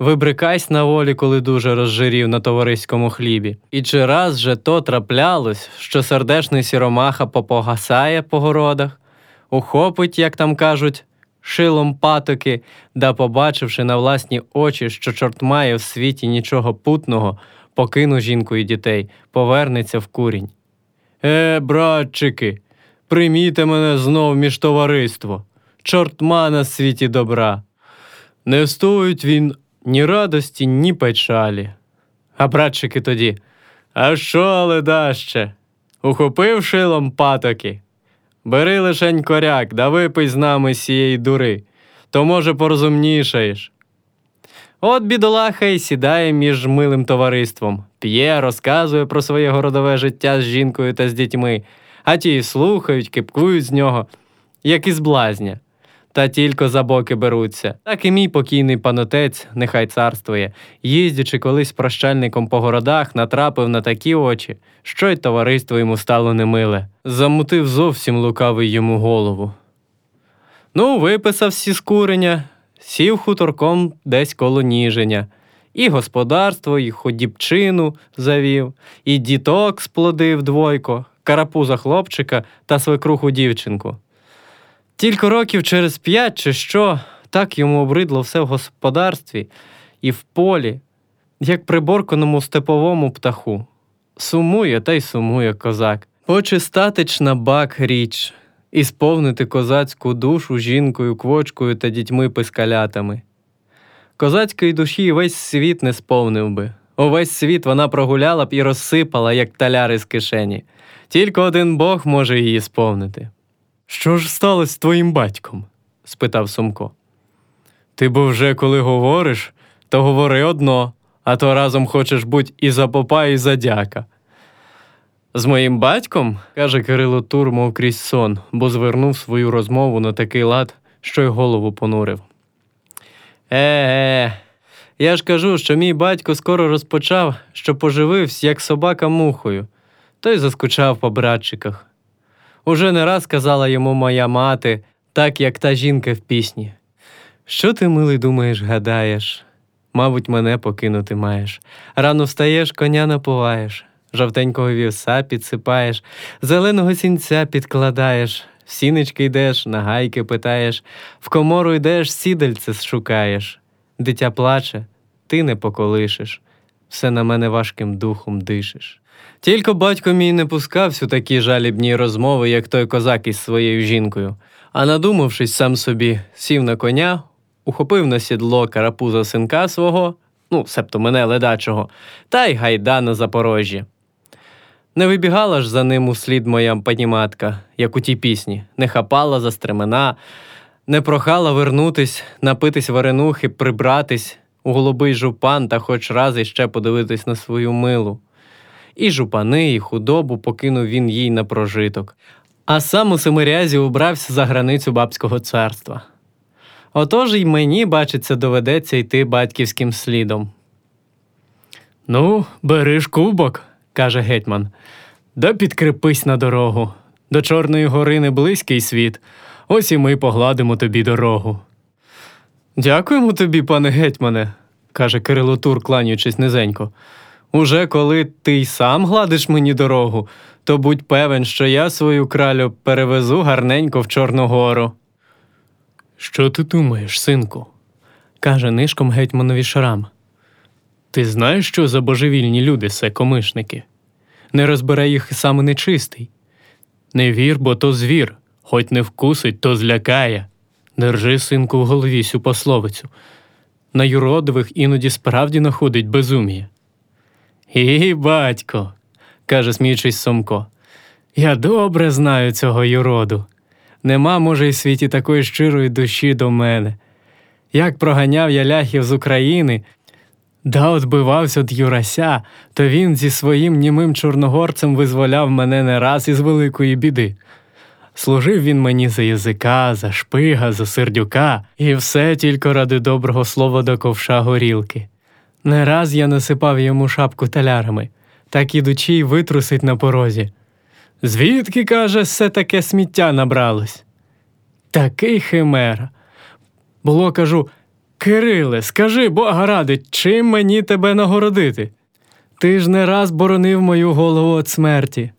Вибрикайсь на волі, коли дуже розжирів на товариському хлібі. І чи раз же то траплялось, що сердешний сіромаха попогасає по городах, ухопить, як там кажуть, шилом патоки, да, побачивши на власні очі, що чорт має в світі нічого путного, покину жінку і дітей, повернеться в курінь. Е, братчики, прийміте мене знов між товариство. Чорт ма на світі добра. Не стоїть він ні радості, ні печалі. А братчики тоді, а що ледаще? Ухопив шилом патоки. Бери лишень коряк, да випий з нами сієї дури, то, може, порозумнішаєш. От бідолаха й сідає між милим товариством, п'є, розказує про своє городове життя з жінкою та з дітьми, а ті й слухають, кипкують з нього, як із блазня. Та тільки за боки беруться. Так і мій покійний панотець, нехай царствує, їздячи колись прощальником по городах, натрапив на такі очі, що й товариство йому стало немиле. Замутив зовсім лукавий йому голову. Ну, виписав всі скурення, сів хуторком десь коло ніженя. І господарство, і ходібчину завів, і діток сплодив двойко, карапуза хлопчика та свекруху дівчинку. Тільки років через п'ять чи що, так йому обридло все в господарстві і в полі, як приборканому степовому птаху. Сумує та й сумує козак. Хоче статична бак річ, і сповнити козацьку душу жінкою, квочкою та дітьми пискалятами. Козацької душі весь світ не сповнив би. Увесь світ вона прогуляла б і розсипала, як таляри з кишені. Тільки один Бог може її сповнити. Що ж сталося з твоїм батьком? спитав Сумко. Ти бо вже коли говориш, то говори одно, а то разом хочеш бути і за попа, і за дяка. З моїм батьком, каже Кирило Тур, мов крізь сон, бо звернув свою розмову на такий лад, що й голову понурив. Е-е, я ж кажу, що мій батько скоро розпочав, що поживився, як собака мухою, то й заскучав по братчиках. Уже не раз казала йому моя мати, так як та жінка в пісні. Що ти, милий, думаєш, гадаєш? Мабуть, мене покинути маєш. Рано встаєш, коня напуваєш, жовтенького вівса підсипаєш, зеленого сінця підкладаєш, в сінички йдеш, на гайки питаєш, в комору йдеш, сідальце шукаєш. Дитя плаче, ти не поколишеш, все на мене важким духом дишиш. Тільки батько мій не пускався у такі жалібні розмови, як той козак із своєю жінкою, а надумавшись сам собі, сів на коня, ухопив на сідло карапуза синка свого, ну, себто мене ледачого, та й гайда на Запорожжі. Не вибігала ж за ним услід моя паніматка, як у тій пісні, не хапала за стремена, не прохала вернутись, напитись варенухи, прибратись у голубий жупан та хоч раз іще подивитись на свою милу. І жупани, і худобу покинув він їй на прожиток, а сам у Семирязі убрався за границю бабського царства. Отож й мені, бачиться, доведеться йти батьківським слідом. Ну, бери ж кубок, каже гетьман, да підкрепись на дорогу. До Чорної гори не близький світ, ось і ми погладимо тобі дорогу. Дякуємо тобі, пане гетьмане, каже Кирило Тур, кланяючись низенько. Уже коли ти й сам гладиш мені дорогу, то будь певен, що я свою кралю перевезу гарненько в Чорну гору. Що ти думаєш, синку? каже нишком гетьманові Шрам. Ти знаєш, що за божевільні люди се комишники? Не розбере їх саме нечистий. Не вір, бо то звір, хоч не вкусить, то злякає. Держи, синку, в голові сю пословицю. На юродових іноді справді находить безум'я. І, батько, каже, сміючись Сомко, я добре знаю цього юроду. Нема, може, й світі такої щирої душі до мене. Як проганяв я ляхів з України, да отбивався від Юрася, то він зі своїм німим чорногорцем визволяв мене не раз із великої біди. Служив він мені за язика, за шпига, за сердюка, і все тільки ради доброго слова до ковша горілки. Не раз я насипав йому шапку талярами, так ідучи й витрусить на порозі. Звідки, каже, все таке сміття набралось? Такий химера. Було, кажу, Кириле, скажи, Бога ради, чим мені тебе нагородити? Ти ж не раз боронив мою голову від смерті.